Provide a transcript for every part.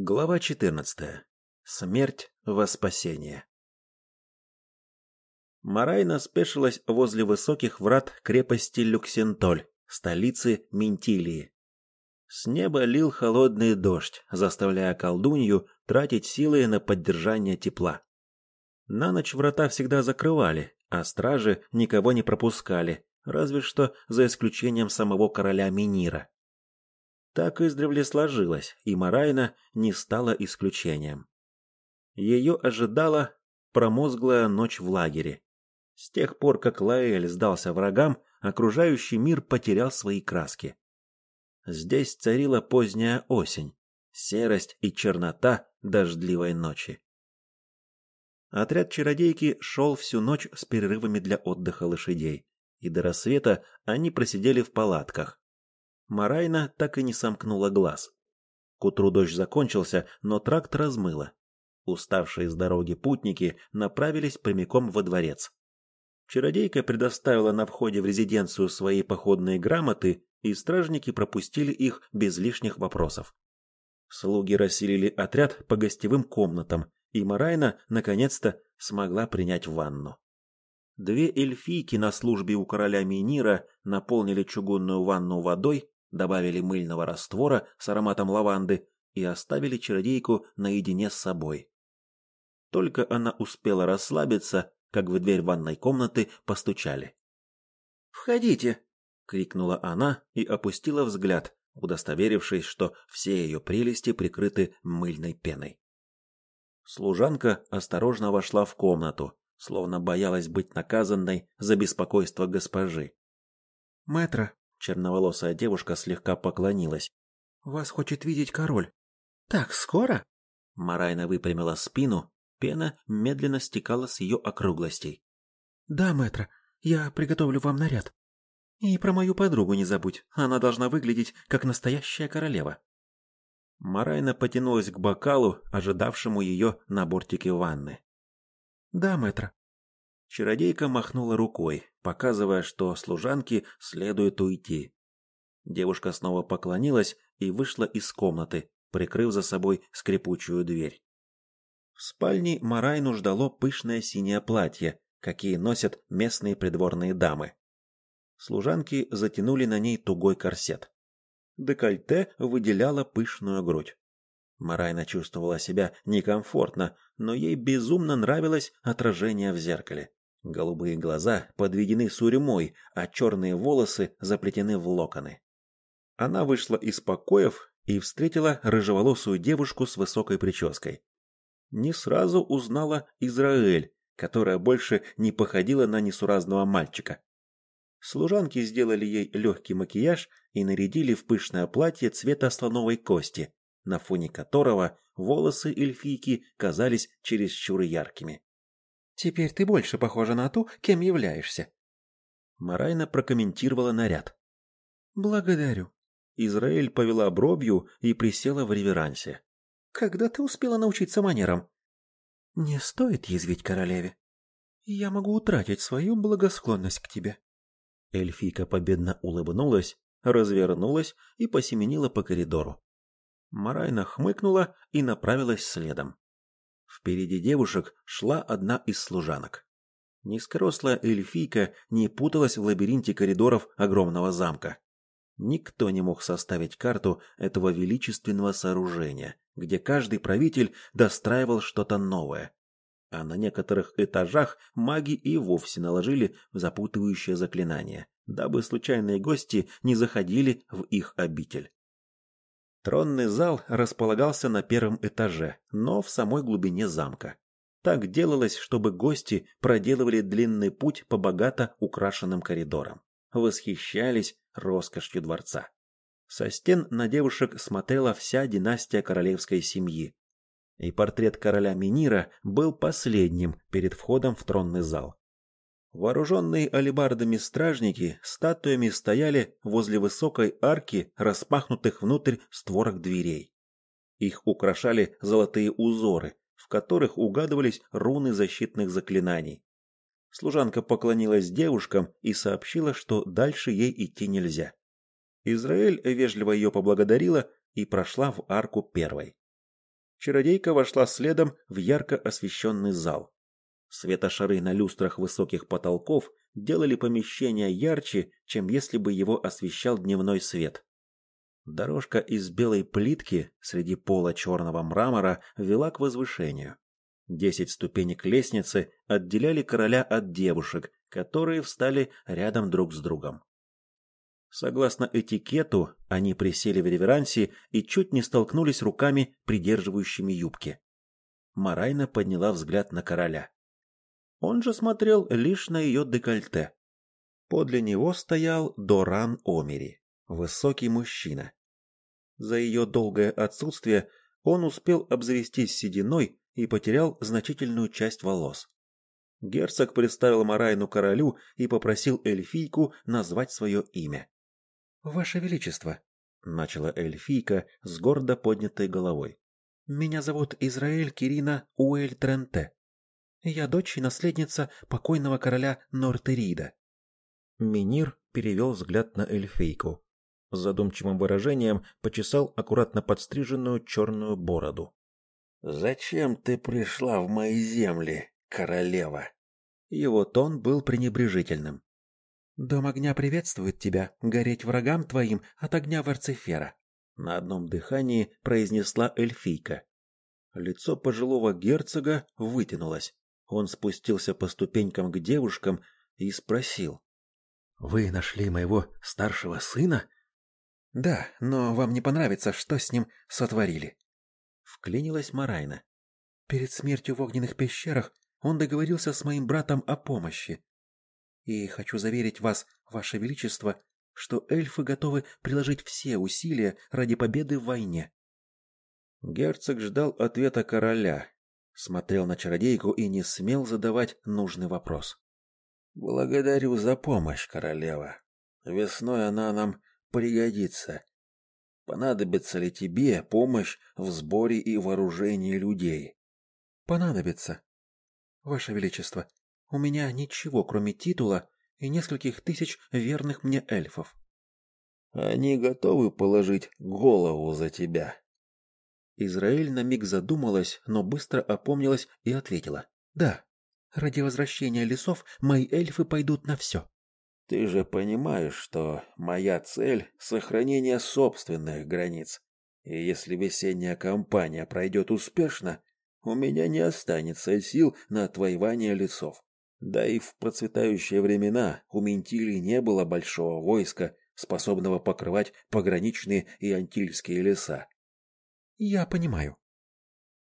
Глава 14. Смерть во спасение. Марайна спешилась возле высоких врат крепости Люксентоль, столицы Ментилии. С неба лил холодный дождь, заставляя колдунью тратить силы на поддержание тепла. На ночь врата всегда закрывали, а стражи никого не пропускали, разве что за исключением самого короля Минира. Так издревле сложилось, и Марайна не стала исключением. Ее ожидала промозглая ночь в лагере. С тех пор, как Лаэль сдался врагам, окружающий мир потерял свои краски. Здесь царила поздняя осень, серость и чернота дождливой ночи. Отряд чародейки шел всю ночь с перерывами для отдыха лошадей, и до рассвета они просидели в палатках, Марайна так и не сомкнула глаз. К утру дождь закончился, но тракт размыло. Уставшие с дороги путники направились прямиком во дворец. Чародейка предоставила на входе в резиденцию свои походные грамоты, и стражники пропустили их без лишних вопросов. Слуги расселили отряд по гостевым комнатам, и Марайна наконец-то смогла принять ванну. Две эльфийки на службе у короля Минира наполнили чугунную ванну водой добавили мыльного раствора с ароматом лаванды и оставили чародейку наедине с собой. Только она успела расслабиться, как в дверь ванной комнаты постучали. «Входите!» — крикнула она и опустила взгляд, удостоверившись, что все ее прелести прикрыты мыльной пеной. Служанка осторожно вошла в комнату, словно боялась быть наказанной за беспокойство госпожи. «Мэтра, Черноволосая девушка слегка поклонилась. «Вас хочет видеть король». «Так скоро?» Марайна выпрямила спину, пена медленно стекала с ее округлостей. «Да, мэтра, я приготовлю вам наряд. И про мою подругу не забудь, она должна выглядеть как настоящая королева». Марайна потянулась к бокалу, ожидавшему ее на бортике ванны. «Да, мэтра». Чародейка махнула рукой, показывая, что служанке следует уйти. Девушка снова поклонилась и вышла из комнаты, прикрыв за собой скрипучую дверь. В спальне Марайну ждало пышное синее платье, какие носят местные придворные дамы. Служанки затянули на ней тугой корсет. Декольте выделяло пышную грудь. Марайна чувствовала себя некомфортно, но ей безумно нравилось отражение в зеркале. Голубые глаза подведены сурьмой, а черные волосы заплетены в локоны. Она вышла из покоев и встретила рыжеволосую девушку с высокой прической. Не сразу узнала Израиль, которая больше не походила на несуразного мальчика. Служанки сделали ей легкий макияж и нарядили в пышное платье цвета слоновой кости, на фоне которого волосы эльфийки казались чересчур яркими. Теперь ты больше похожа на ту, кем являешься. Марайна прокомментировала наряд. Благодарю. Израиль повела бровью и присела в реверансе. Когда ты успела научиться манерам? Не стоит язвить королеве. Я могу утратить свою благосклонность к тебе. Эльфийка победно улыбнулась, развернулась и посеменила по коридору. Марайна хмыкнула и направилась следом. Впереди девушек шла одна из служанок. Низкорослая эльфийка не путалась в лабиринте коридоров огромного замка. Никто не мог составить карту этого величественного сооружения, где каждый правитель достраивал что-то новое. А на некоторых этажах маги и вовсе наложили запутывающее заклинание, дабы случайные гости не заходили в их обитель. Тронный зал располагался на первом этаже, но в самой глубине замка. Так делалось, чтобы гости проделывали длинный путь по богато украшенным коридорам, восхищались роскошью дворца. Со стен на девушек смотрела вся династия королевской семьи, и портрет короля Минира был последним перед входом в тронный зал. Вооруженные алебардами стражники статуями стояли возле высокой арки, распахнутых внутрь створок дверей. Их украшали золотые узоры, в которых угадывались руны защитных заклинаний. Служанка поклонилась девушкам и сообщила, что дальше ей идти нельзя. Израиль вежливо ее поблагодарила и прошла в арку первой. Чародейка вошла следом в ярко освещенный зал. Светошары на люстрах высоких потолков делали помещение ярче, чем если бы его освещал дневной свет. Дорожка из белой плитки среди пола черного мрамора вела к возвышению. Десять ступенек лестницы отделяли короля от девушек, которые встали рядом друг с другом. Согласно этикету, они присели в реверансе и чуть не столкнулись руками, придерживающими юбки. Марайна подняла взгляд на короля. Он же смотрел лишь на ее декольте. Подле него стоял Доран Омери, высокий мужчина. За ее долгое отсутствие он успел обзавестись сединой и потерял значительную часть волос. Герцог представил Марайну королю и попросил эльфийку назвать свое имя. «Ваше Величество», — начала эльфийка с гордо поднятой головой. «Меня зовут Израиль Кирина Уэль Тренте. Я дочь и наследница покойного короля Нортерида». Минир перевел взгляд на эльфийку. С задумчивым выражением почесал аккуратно подстриженную черную бороду. «Зачем ты пришла в мои земли, королева?» Его тон был пренебрежительным. Дом огня приветствует тебя, гореть врагам твоим от огня Варцефера. На одном дыхании произнесла эльфийка. Лицо пожилого герцога вытянулось. Он спустился по ступенькам к девушкам и спросил: "Вы нашли моего старшего сына?" "Да, но вам не понравится, что с ним сотворили". Вклинилась Марайна. "Перед смертью в огненных пещерах он договорился с моим братом о помощи. И хочу заверить вас, ваше величество, что эльфы готовы приложить все усилия ради победы в войне. Герцог ждал ответа короля, смотрел на чародейку и не смел задавать нужный вопрос. Благодарю за помощь, королева. Весной она нам пригодится. Понадобится ли тебе помощь в сборе и вооружении людей? Понадобится. Ваше величество, у меня ничего, кроме титула и нескольких тысяч верных мне эльфов. Они готовы положить голову за тебя. Израиль на миг задумалась, но быстро опомнилась и ответила: "Да. Ради возвращения лесов мои эльфы пойдут на все». Ты же понимаешь, что моя цель сохранение собственных границ. И если весенняя кампания пройдет успешно, у меня не останется сил на отвоевание лесов. Да и в процветающие времена у Ментилии не было большого войска, способного покрывать пограничные и антильские леса. Я понимаю.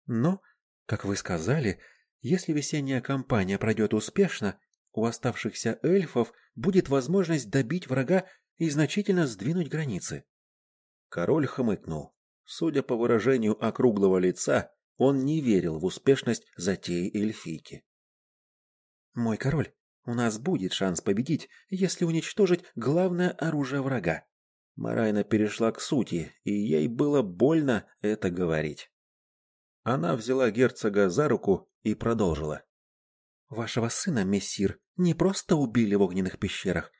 Но, как вы сказали, если весенняя кампания пройдет успешно, у оставшихся эльфов будет возможность добить врага и значительно сдвинуть границы. Король хмыкнул. Судя по выражению округлого лица, он не верил в успешность затеи эльфийки. Мой король, у нас будет шанс победить, если уничтожить главное оружие врага. Марайна перешла к сути, и ей было больно это говорить. Она взяла герцога за руку и продолжила. Вашего сына, мессир, не просто убили в огненных пещерах,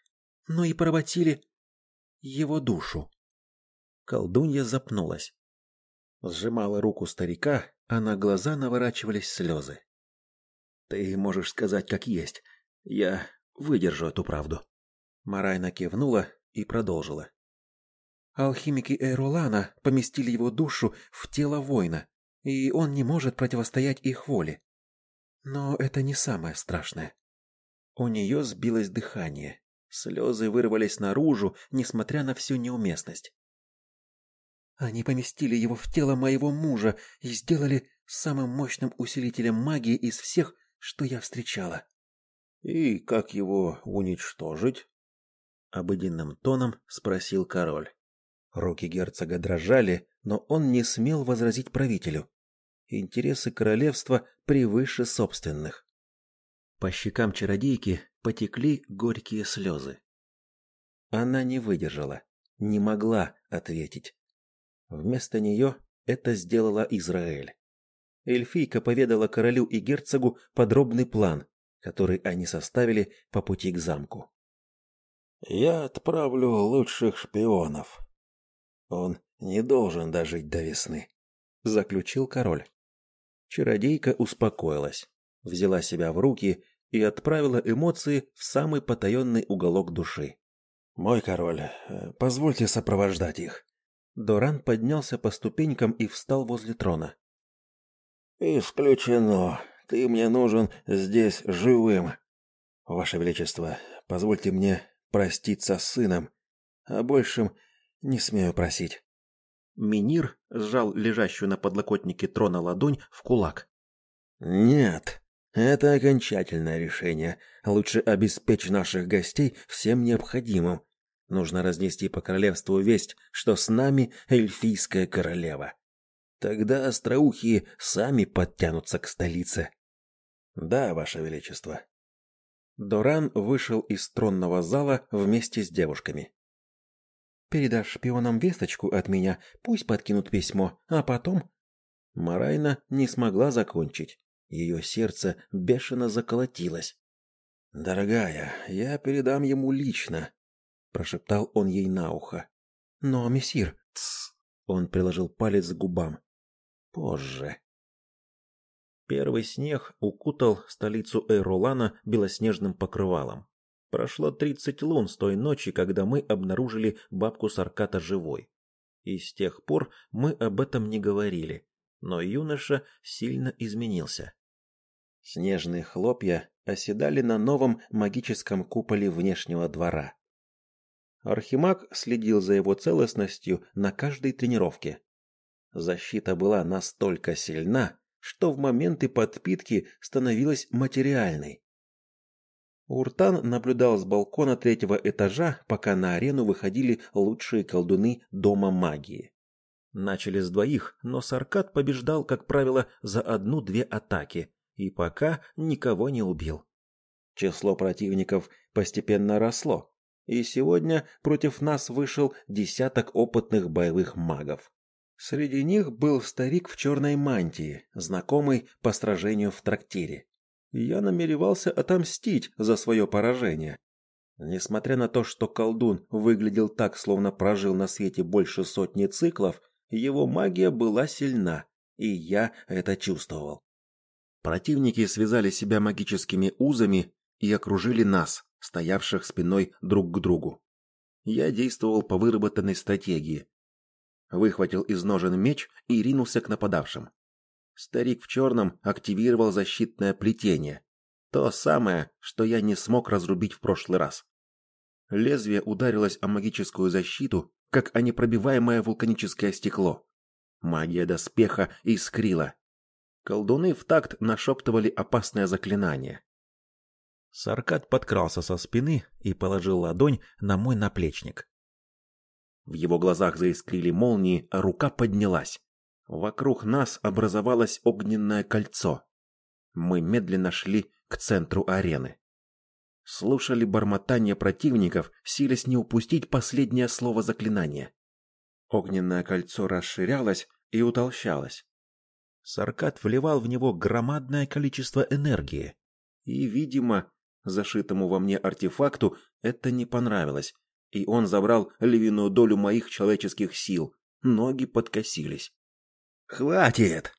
но и поработили его душу. Колдунья запнулась. Сжимала руку старика, а на глаза наворачивались слезы. Ты можешь сказать как есть. Я выдержу эту правду. Марайна кивнула и продолжила. Алхимики Эйролана поместили его душу в тело воина, и он не может противостоять их воле. Но это не самое страшное. У нее сбилось дыхание. Слезы вырвались наружу, несмотря на всю неуместность. Они поместили его в тело моего мужа и сделали самым мощным усилителем магии из всех, что я встречала. И как его уничтожить? обыденным тоном спросил король. Руки герцога дрожали, но он не смел возразить правителю. Интересы королевства превыше собственных. По щекам чародейки потекли горькие слезы. Она не выдержала, не могла ответить. Вместо нее это сделала Израиль. Эльфийка поведала королю и герцогу подробный план, который они составили по пути к замку. Я отправлю лучших шпионов. Он не должен дожить до весны. заключил король. Чародейка успокоилась, взяла себя в руки и отправила эмоции в самый потаенный уголок души. Мой король, э, позвольте сопровождать их. Доран поднялся по ступенькам и встал возле трона. Исключено. Ты мне нужен здесь живым. Ваше величество, позвольте мне проститься с сыном, а большим не смею просить. Минир сжал лежащую на подлокотнике трона ладонь в кулак. Нет, это окончательное решение. Лучше обеспечь наших гостей всем необходимым. Нужно разнести по королевству весть, что с нами эльфийская королева. Тогда остроухие сами подтянутся к столице. Да, ваше величество. Доран вышел из тронного зала вместе с девушками. Передашь шпионам весточку от меня, пусть подкинут письмо, а потом Марайна не смогла закончить. Ее сердце бешено заколотилось. Дорогая, я передам ему лично, прошептал он ей на ухо. Но, мессир, тс, он приложил палец к губам позже. Первый снег укутал столицу Эйролана белоснежным покрывалом. Прошло тридцать лун с той ночи, когда мы обнаружили бабку Сарката живой. И с тех пор мы об этом не говорили, но юноша сильно изменился. Снежные хлопья оседали на новом магическом куполе внешнего двора. Архимаг следил за его целостностью на каждой тренировке. Защита была настолько сильна, что в моменты подпитки становилась материальной. Уртан наблюдал с балкона третьего этажа, пока на арену выходили лучшие колдуны дома магии. Начали с двоих, но Саркат побеждал, как правило, за одну-две атаки и пока никого не убил. Число противников постепенно росло, и сегодня против нас вышел десяток опытных боевых магов. Среди них был старик в черной мантии, знакомый по сражению в трактире. Я намеревался отомстить за свое поражение. Несмотря на то, что колдун выглядел так, словно прожил на свете больше сотни циклов, его магия была сильна, и я это чувствовал. Противники связали себя магическими узами и окружили нас, стоявших спиной друг к другу. Я действовал по выработанной стратегии, выхватил из ножен меч и ринулся к нападавшим. Старик в черном активировал защитное плетение, то самое, что я не смог разрубить в прошлый раз. Лезвие ударилось о магическую защиту, как о непробиваемое вулканическое стекло. Магия доспеха искрила. Колдуны в такт нашептывали опасное заклинание. Саркат подкрался со спины и положил ладонь на мой наплечник. В его глазах заискрили молнии, а рука поднялась. Вокруг нас образовалось огненное кольцо. Мы медленно шли к центру арены. Слушали бормотание противников, силясь не упустить последнее слово заклинания. Огненное кольцо расширялось и утолщалось. Саркат вливал в него громадное количество энергии. И, видимо, зашитому во мне артефакту это не понравилось, и он забрал львиную долю моих человеческих сил. Ноги подкосились. «Хватит!»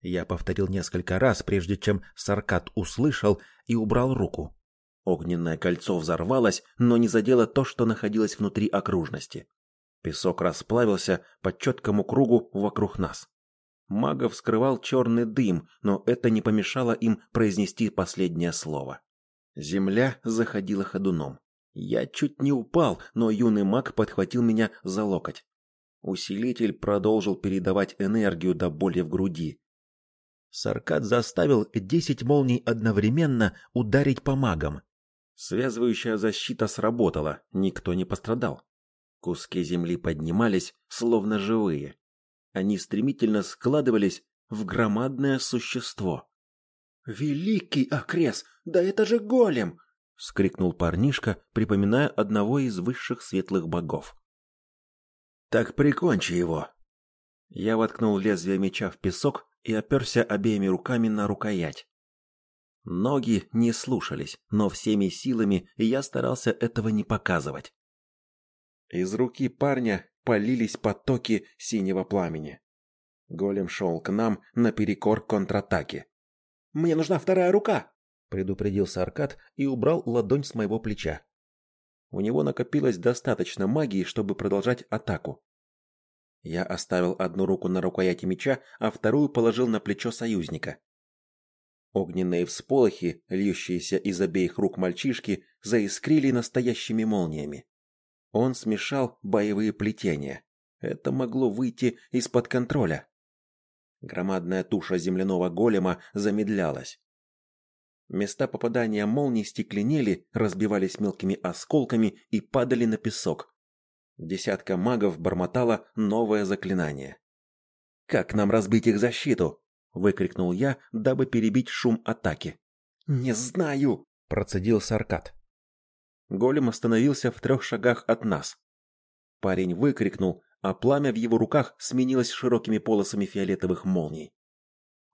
Я повторил несколько раз, прежде чем Саркат услышал и убрал руку. Огненное кольцо взорвалось, но не задело то, что находилось внутри окружности. Песок расплавился по четкому кругу вокруг нас. Магов скрывал черный дым, но это не помешало им произнести последнее слово. Земля заходила ходуном. Я чуть не упал, но юный маг подхватил меня за локоть. Усилитель продолжил передавать энергию до боли в груди. Саркат заставил десять молний одновременно ударить по магам. Связывающая защита сработала, никто не пострадал. Куски земли поднимались, словно живые. Они стремительно складывались в громадное существо. «Великий Акрес! Да это же голем!» вскрикнул парнишка, припоминая одного из высших светлых богов. Так прикончи его. Я воткнул лезвие меча в песок и оперся обеими руками на рукоять. Ноги не слушались, но всеми силами я старался этого не показывать. Из руки парня полились потоки синего пламени. Голем шел к нам наперекор контратаке. «Мне нужна вторая рука!» — предупредился Аркад и убрал ладонь с моего плеча. У него накопилось достаточно магии, чтобы продолжать атаку. Я оставил одну руку на рукояти меча, а вторую положил на плечо союзника. Огненные всполохи, льющиеся из обеих рук мальчишки, заискрили настоящими молниями. Он смешал боевые плетения. Это могло выйти из-под контроля. Громадная туша земляного голема замедлялась. Места попадания молний стекленели, разбивались мелкими осколками и падали на песок. Десятка магов бормотала новое заклинание. «Как нам разбить их защиту?» — выкрикнул я, дабы перебить шум атаки. «Не знаю!» — процедил Саркат. Голем остановился в трех шагах от нас. Парень выкрикнул, а пламя в его руках сменилось широкими полосами фиолетовых молний.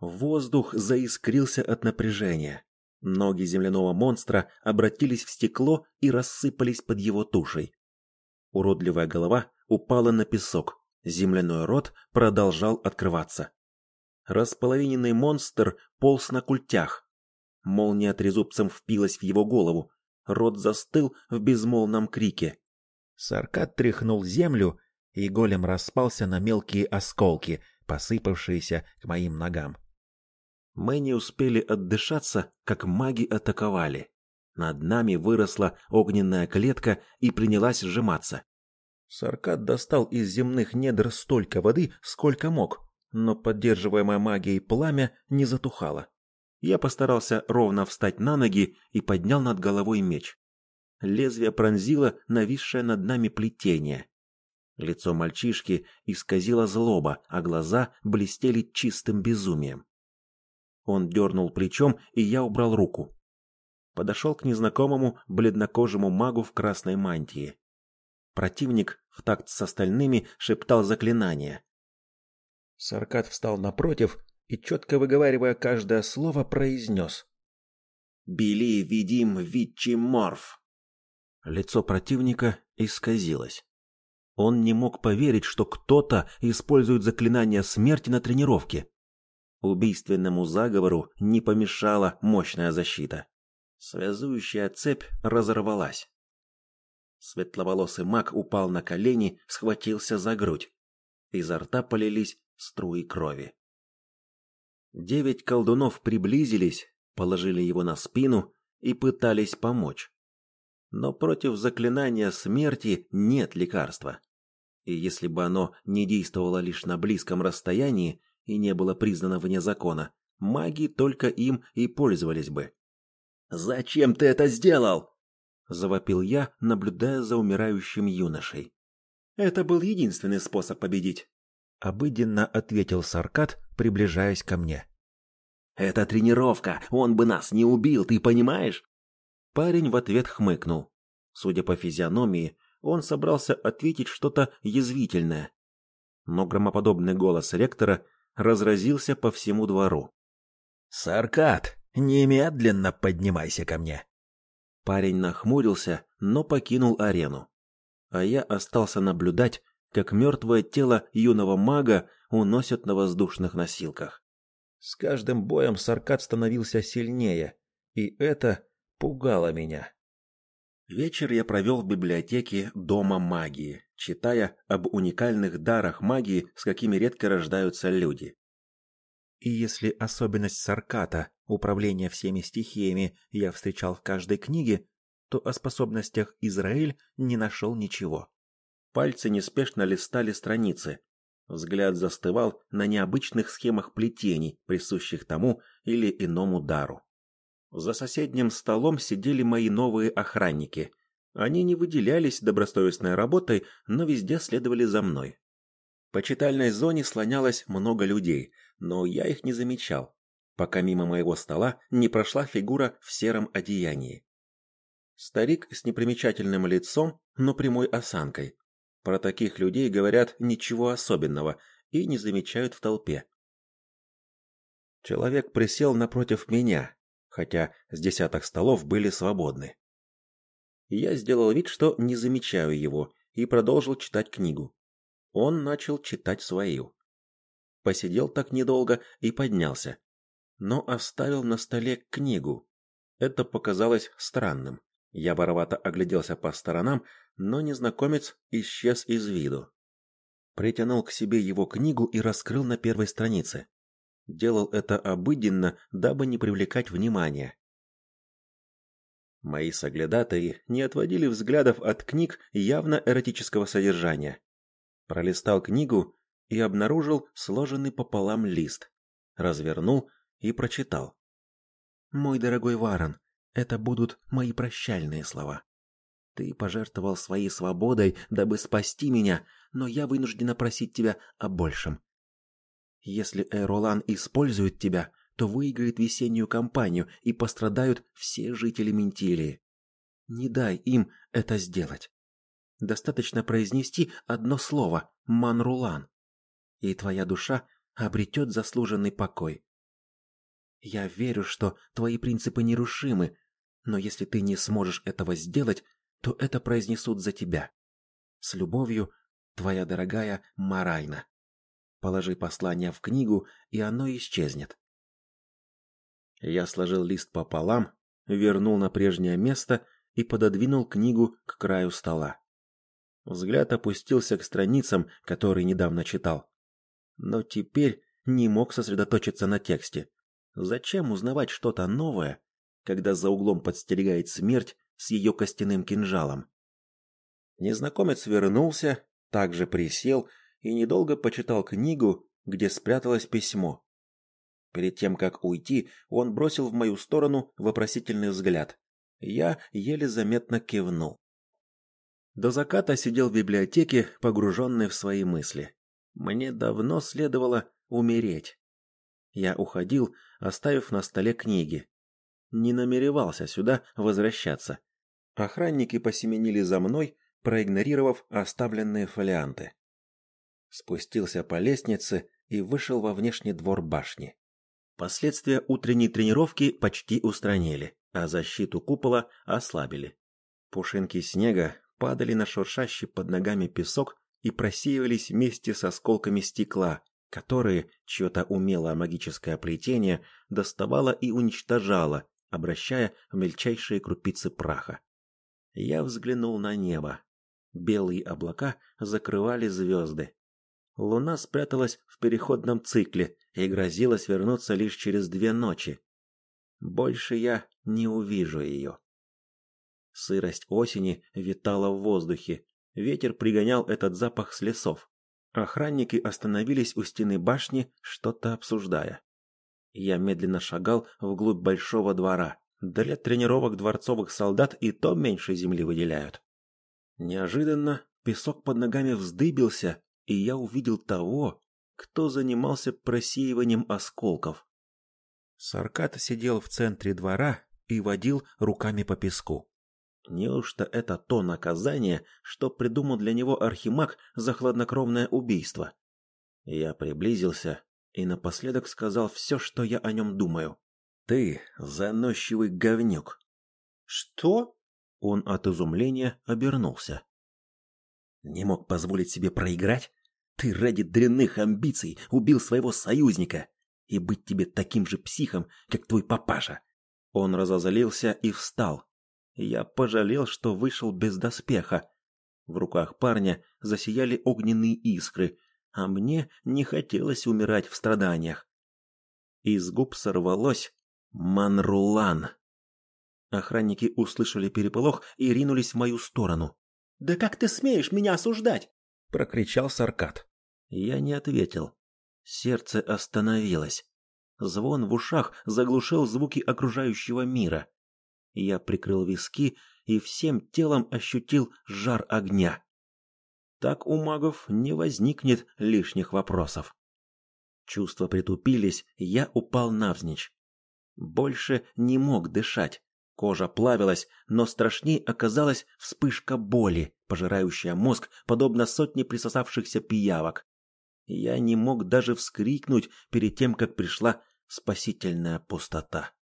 Воздух заискрился от напряжения. Ноги земляного монстра обратились в стекло и рассыпались под его тушей. Уродливая голова упала на песок. Земляной рот продолжал открываться. Располовиненный монстр полз на культях. Молния трезубцем впилась в его голову. Рот застыл в безмолвном крике. Саркат тряхнул землю, и голем распался на мелкие осколки, посыпавшиеся к моим ногам. Мы не успели отдышаться, как маги атаковали. Над нами выросла огненная клетка и принялась сжиматься. Саркат достал из земных недр столько воды, сколько мог, но поддерживаемое магией пламя не затухало. Я постарался ровно встать на ноги и поднял над головой меч. Лезвие пронзило нависшее над нами плетение. Лицо мальчишки исказило злоба, а глаза блестели чистым безумием. Он дернул плечом, и я убрал руку. Подошел к незнакомому бледнокожему магу в красной мантии. Противник в такт с остальными шептал заклинания. Саркат встал напротив и, четко выговаривая каждое слово, произнес. «Били видим вичи морф». Лицо противника исказилось. Он не мог поверить, что кто-то использует заклинание смерти на тренировке. Убийственному заговору не помешала мощная защита. Связующая цепь разорвалась. Светловолосый маг упал на колени, схватился за грудь. Изо рта полились струи крови. Девять колдунов приблизились, положили его на спину и пытались помочь. Но против заклинания смерти нет лекарства. И если бы оно не действовало лишь на близком расстоянии и не было признано вне закона, маги только им и пользовались бы. «Зачем ты это сделал?» – завопил я, наблюдая за умирающим юношей. «Это был единственный способ победить», – обыденно ответил Саркат, приближаясь ко мне. «Это тренировка, он бы нас не убил, ты понимаешь?» Парень в ответ хмыкнул. Судя по физиономии, он собрался ответить что-то язвительное. Но громоподобный голос ректора разразился по всему двору. «Саркат, немедленно поднимайся ко мне!» Парень нахмурился, но покинул арену. А я остался наблюдать, как мертвое тело юного мага уносят на воздушных носилках. С каждым боем Саркат становился сильнее, и это пугало меня. Вечер я провел в библиотеке Дома магии, читая об уникальных дарах магии, с какими редко рождаются люди. И если особенность Сарката, управления всеми стихиями, я встречал в каждой книге, то о способностях Израиль не нашел ничего. Пальцы неспешно листали страницы. Взгляд застывал на необычных схемах плетений, присущих тому или иному дару. За соседним столом сидели мои новые охранники. Они не выделялись добросовестной работой, но везде следовали за мной. По читальной зоне слонялось много людей, но я их не замечал, пока мимо моего стола не прошла фигура в сером одеянии. Старик с непримечательным лицом, но прямой осанкой. Про таких людей говорят ничего особенного и не замечают в толпе. Человек присел напротив меня, хотя с десяток столов были свободны. Я сделал вид, что не замечаю его, и продолжил читать книгу. Он начал читать свою. посидел так недолго и поднялся, но оставил на столе книгу. Это показалось странным. Я воровато огляделся по сторонам, но незнакомец исчез из виду. Притянул к себе его книгу и раскрыл на первой странице. Делал это обыденно, дабы не привлекать внимания. Мои соглядатаи не отводили взглядов от книг явно эротического содержания. Пролистал книгу и обнаружил сложенный пополам лист. Развернул и прочитал. «Мой дорогой Варон, это будут мои прощальные слова. Ты пожертвовал своей свободой, дабы спасти меня, но я вынуждена просить тебя о большем. Если Эролан использует тебя, то выиграет весеннюю кампанию и пострадают все жители Ментилии. Не дай им это сделать. Достаточно произнести одно слово «Манрулан», и твоя душа обретет заслуженный покой. Я верю, что твои принципы нерушимы, но если ты не сможешь этого сделать, то это произнесут за тебя. С любовью, твоя дорогая Марайна. Положи послание в книгу, и оно исчезнет. Я сложил лист пополам, вернул на прежнее место и пододвинул книгу к краю стола. Взгляд опустился к страницам, которые недавно читал. Но теперь не мог сосредоточиться на тексте. Зачем узнавать что-то новое, когда за углом подстерегает смерть с ее костяным кинжалом? Незнакомец вернулся, также присел и недолго почитал книгу, где спряталось письмо. Перед тем, как уйти, он бросил в мою сторону вопросительный взгляд. Я еле заметно кивнул. До заката сидел в библиотеке, погруженный в свои мысли. Мне давно следовало умереть. Я уходил, оставив на столе книги. Не намеревался сюда возвращаться. Охранники посеменили за мной, проигнорировав оставленные фолианты. Спустился по лестнице и вышел во внешний двор башни. Последствия утренней тренировки почти устранили, а защиту купола ослабили. Пушинки снега падали на шуршащий под ногами песок и просеивались вместе с осколками стекла, которые чье-то умелое магическое плетение доставало и уничтожало, обращая в мельчайшие крупицы праха. Я взглянул на небо. Белые облака закрывали звезды. Луна спряталась в переходном цикле и грозилась вернуться лишь через две ночи. Больше я не увижу ее. Сырость осени витала в воздухе. Ветер пригонял этот запах с лесов. Охранники остановились у стены башни, что-то обсуждая. Я медленно шагал вглубь большого двора. Для тренировок дворцовых солдат и то меньше земли выделяют. Неожиданно песок под ногами вздыбился, и я увидел того, кто занимался просеиванием осколков. Саркат сидел в центре двора и водил руками по песку. Неужто это то наказание, что придумал для него архимаг за хладнокровное убийство? Я приблизился и напоследок сказал все, что я о нем думаю. Ты заносчивый говнюк. Что? Он от изумления обернулся. Не мог позволить себе проиграть? Ты ради дрянных амбиций убил своего союзника. И быть тебе таким же психом, как твой папаша. Он разозлился и встал. Я пожалел, что вышел без доспеха. В руках парня засияли огненные искры, а мне не хотелось умирать в страданиях. Из губ сорвалось «Манрулан». Охранники услышали переполох и ринулись в мою сторону. «Да как ты смеешь меня осуждать?» – прокричал Саркат. Я не ответил. Сердце остановилось. Звон в ушах заглушил звуки окружающего мира. Я прикрыл виски и всем телом ощутил жар огня. Так у магов не возникнет лишних вопросов. Чувства притупились, я упал навзничь. Больше не мог дышать. Кожа плавилась, но страшней оказалась вспышка боли, пожирающая мозг, подобно сотне присосавшихся пиявок. Я не мог даже вскрикнуть перед тем, как пришла спасительная пустота.